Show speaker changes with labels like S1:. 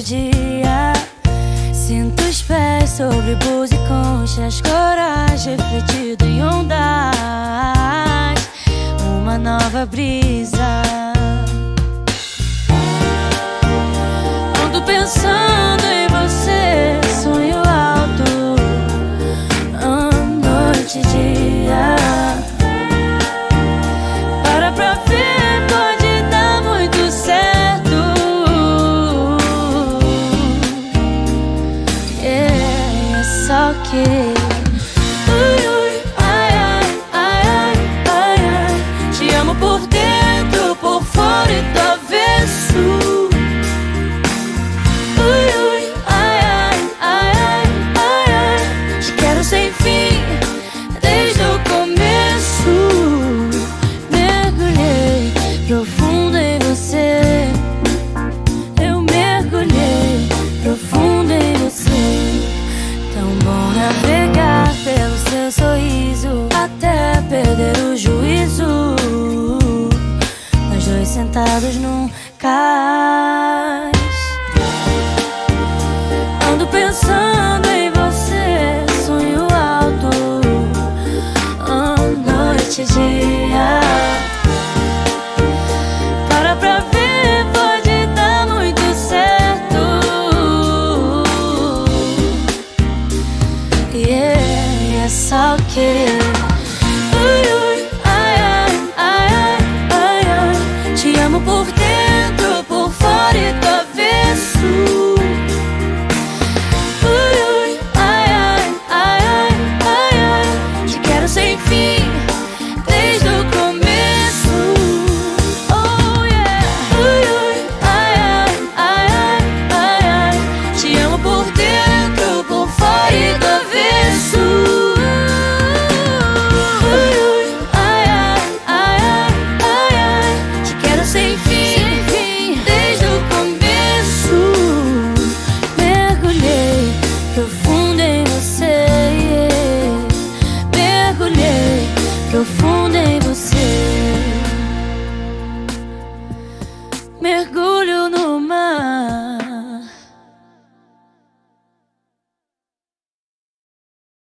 S1: dia. Sinto os pés sobre bus e conchas, coragem refletido em ondas. Uma nova brisa. Ando pensando ui, ai, ai, ai, ai, ai. Te amo por dentro, por fora e do avesso. Ai, ai, ai, ai, ai. Te quero sem fim, desde o começo. Mergulhei profundo sentados num cais. Ando pensando em você, sonho alto, a noite e dia. Para pra ver, pode dar muito certo. Yeah, é só querer.